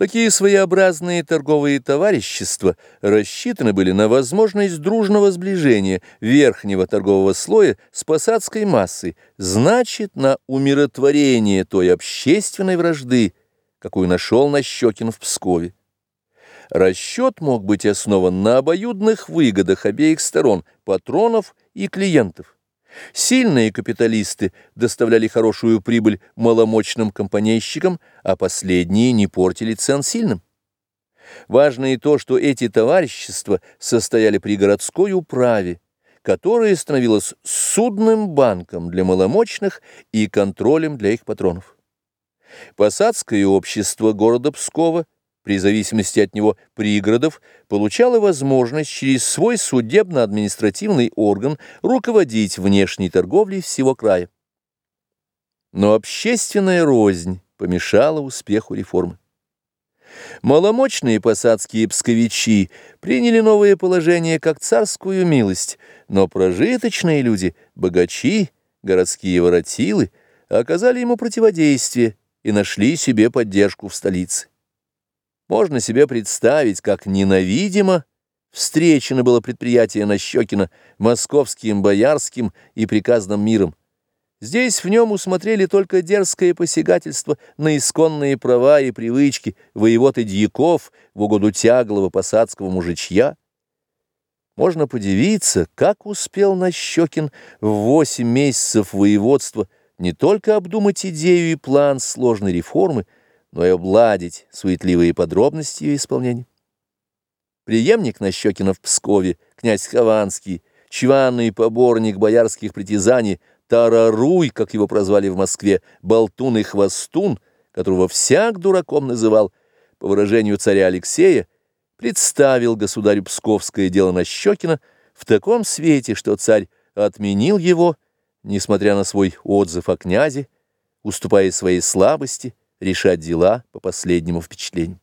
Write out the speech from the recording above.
Такие своеобразные торговые товарищества рассчитаны были на возможность дружного сближения верхнего торгового слоя с посадской массой, значит, на умиротворение той общественной вражды, какую нашел Нащекин в Пскове. Расчет мог быть основан на обоюдных выгодах обеих сторон, патронов и клиентов. Сильные капиталисты доставляли хорошую прибыль маломощным компанейщикам, а последние не портили цен сильным. Важно и то, что эти товарищества состояли при городской управе, которая становилась судным банком для маломощных и контролем для их патронов. Посадское общество города Пскова – при зависимости от него пригородов, получала возможность через свой судебно-административный орган руководить внешней торговлей всего края. Но общественная рознь помешала успеху реформы. Маломощные посадские псковичи приняли новое положение как царскую милость, но прожиточные люди, богачи, городские воротилы, оказали ему противодействие и нашли себе поддержку в столице. Можно себе представить, как ненавидимо встречено было предприятие Нащекина московским боярским и приказным миром. Здесь в нем усмотрели только дерзкое посягательство на исконные права и привычки воевод и дьяков в угоду тяглого посадского мужичья. Можно подивиться, как успел Нащекин в восемь месяцев воеводства не только обдумать идею и план сложной реформы, но и обладить суетливые подробности ее исполнения. Преемник Нащекина в Пскове, князь Хованский, чванный поборник боярских притязаний, Тараруй, как его прозвали в Москве, болтун и хвостун, которого всяк дураком называл, по выражению царя Алексея, представил государю Псковское дело Нащекина в таком свете, что царь отменил его, несмотря на свой отзыв о князе, уступая своей слабости, решать дела по последнему впечатлению.